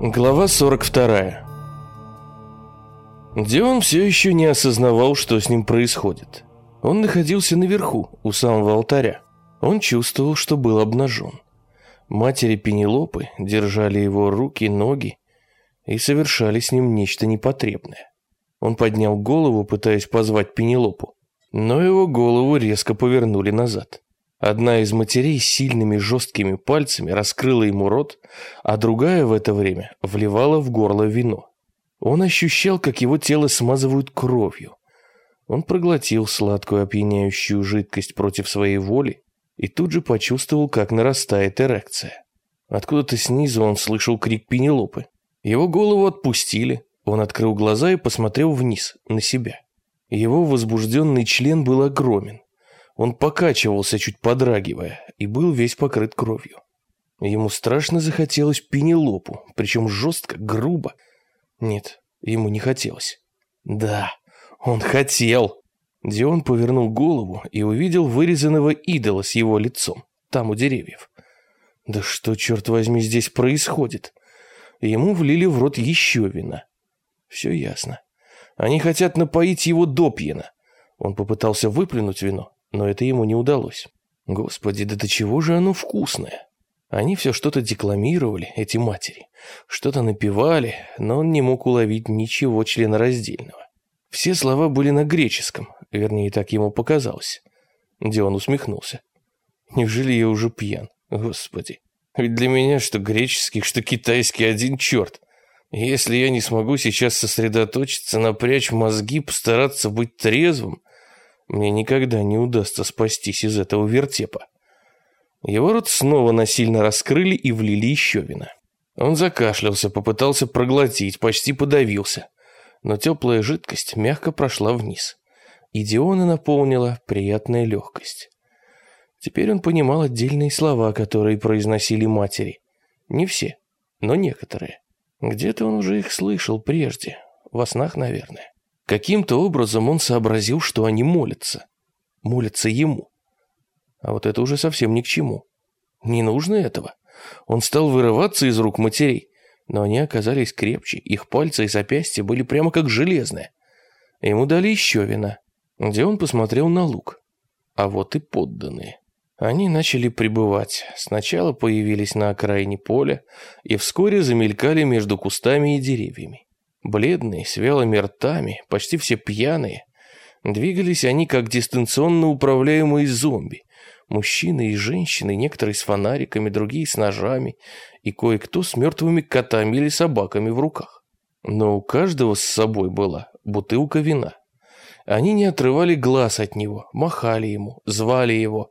Глава 42. Дион все еще не осознавал, что с ним происходит. Он находился наверху, у самого алтаря. Он чувствовал, что был обнажен. Матери Пенелопы держали его руки, ноги и совершали с ним нечто непотребное. Он поднял голову, пытаясь позвать Пенелопу, но его голову резко повернули назад. Одна из матерей сильными жесткими пальцами раскрыла ему рот, а другая в это время вливала в горло вино. Он ощущал, как его тело смазывают кровью. Он проглотил сладкую опьяняющую жидкость против своей воли и тут же почувствовал, как нарастает эрекция. Откуда-то снизу он слышал крик Пенелопы. Его голову отпустили, он открыл глаза и посмотрел вниз, на себя. Его возбужденный член был огромен. Он покачивался, чуть подрагивая, и был весь покрыт кровью. Ему страшно захотелось пенелопу, причем жестко, грубо. Нет, ему не хотелось. Да, он хотел. Дион повернул голову и увидел вырезанного идола с его лицом, там у деревьев. Да что, черт возьми, здесь происходит? Ему влили в рот еще вина. Все ясно. Они хотят напоить его до пьяна. Он попытался выплюнуть вино, но это ему не удалось. Господи, да до чего же оно вкусное? Они все что-то декламировали, эти матери. Что-то напевали, но он не мог уловить ничего членораздельного. Все слова были на греческом, вернее, так ему показалось. Дион усмехнулся. Неужели я уже пьян? Господи. Ведь для меня что греческий, что китайский один черт. Если я не смогу сейчас сосредоточиться, напрячь мозги, постараться быть трезвым, мне никогда не удастся спастись из этого вертепа. Его рот снова насильно раскрыли и влили еще вина. Он закашлялся, попытался проглотить, почти подавился. Но теплая жидкость мягко прошла вниз. И Диона наполнила приятная легкость. Теперь он понимал отдельные слова, которые произносили матери. Не все, но некоторые. Где-то он уже их слышал прежде, во снах, наверное. Каким-то образом он сообразил, что они молятся. Молятся ему. А вот это уже совсем ни к чему. Не нужно этого. Он стал вырываться из рук матерей, но они оказались крепче, их пальцы и запястья были прямо как железные. Ему дали еще вина, где он посмотрел на лук. А вот и подданные. Они начали прибывать. Сначала появились на окраине поля и вскоре замелькали между кустами и деревьями. Бледные, с вялыми ртами, почти все пьяные. Двигались они как дистанционно управляемые зомби. Мужчины и женщины, некоторые с фонариками, другие с ножами, и кое-кто с мертвыми котами или собаками в руках. Но у каждого с собой была бутылка вина. Они не отрывали глаз от него, махали ему, звали его.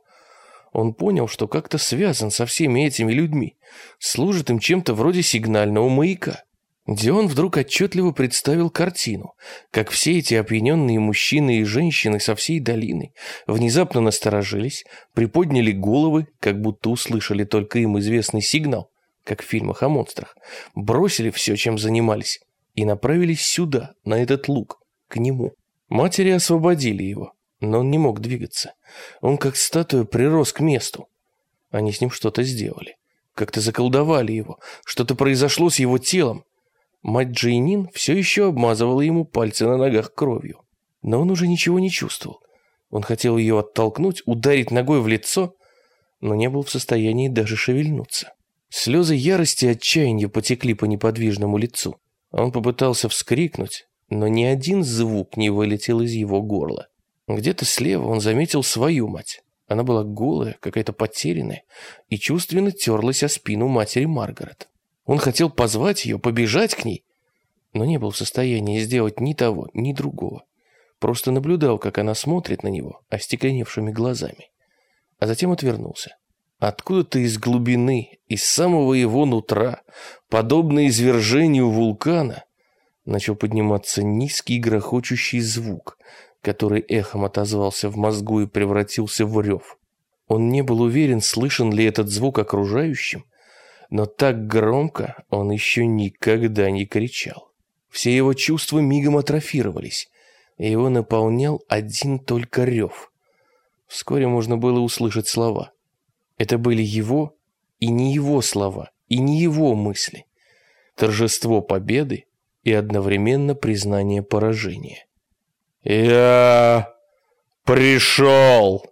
Он понял, что как-то связан со всеми этими людьми, служит им чем-то вроде сигнального маяка. Дион вдруг отчетливо представил картину, как все эти опьяненные мужчины и женщины со всей долины внезапно насторожились, приподняли головы, как будто услышали только им известный сигнал, как в фильмах о монстрах, бросили все, чем занимались, и направились сюда, на этот луг, к нему. Матери освободили его, но он не мог двигаться. Он как статуя прирос к месту. Они с ним что-то сделали. Как-то заколдовали его. Что-то произошло с его телом. Мать Джейнин все еще обмазывала ему пальцы на ногах кровью. Но он уже ничего не чувствовал. Он хотел ее оттолкнуть, ударить ногой в лицо, но не был в состоянии даже шевельнуться. Слезы ярости и отчаяния потекли по неподвижному лицу. Он попытался вскрикнуть, но ни один звук не вылетел из его горла. Где-то слева он заметил свою мать. Она была голая, какая-то потерянная, и чувственно терлась о спину матери Маргарет. Он хотел позвать ее, побежать к ней, но не был в состоянии сделать ни того, ни другого. Просто наблюдал, как она смотрит на него остекленевшими глазами. А затем отвернулся. Откуда-то из глубины, из самого его нутра, подобно извержению вулкана, начал подниматься низкий грохочущий звук, который эхом отозвался в мозгу и превратился в рев. Он не был уверен, слышен ли этот звук окружающим, но так громко он еще никогда не кричал. Все его чувства мигом атрофировались, и его наполнял один только рев. Вскоре можно было услышать слова. Это были его и не его слова, и не его мысли. торжество победы и одновременно признание поражения. «Я пришел!»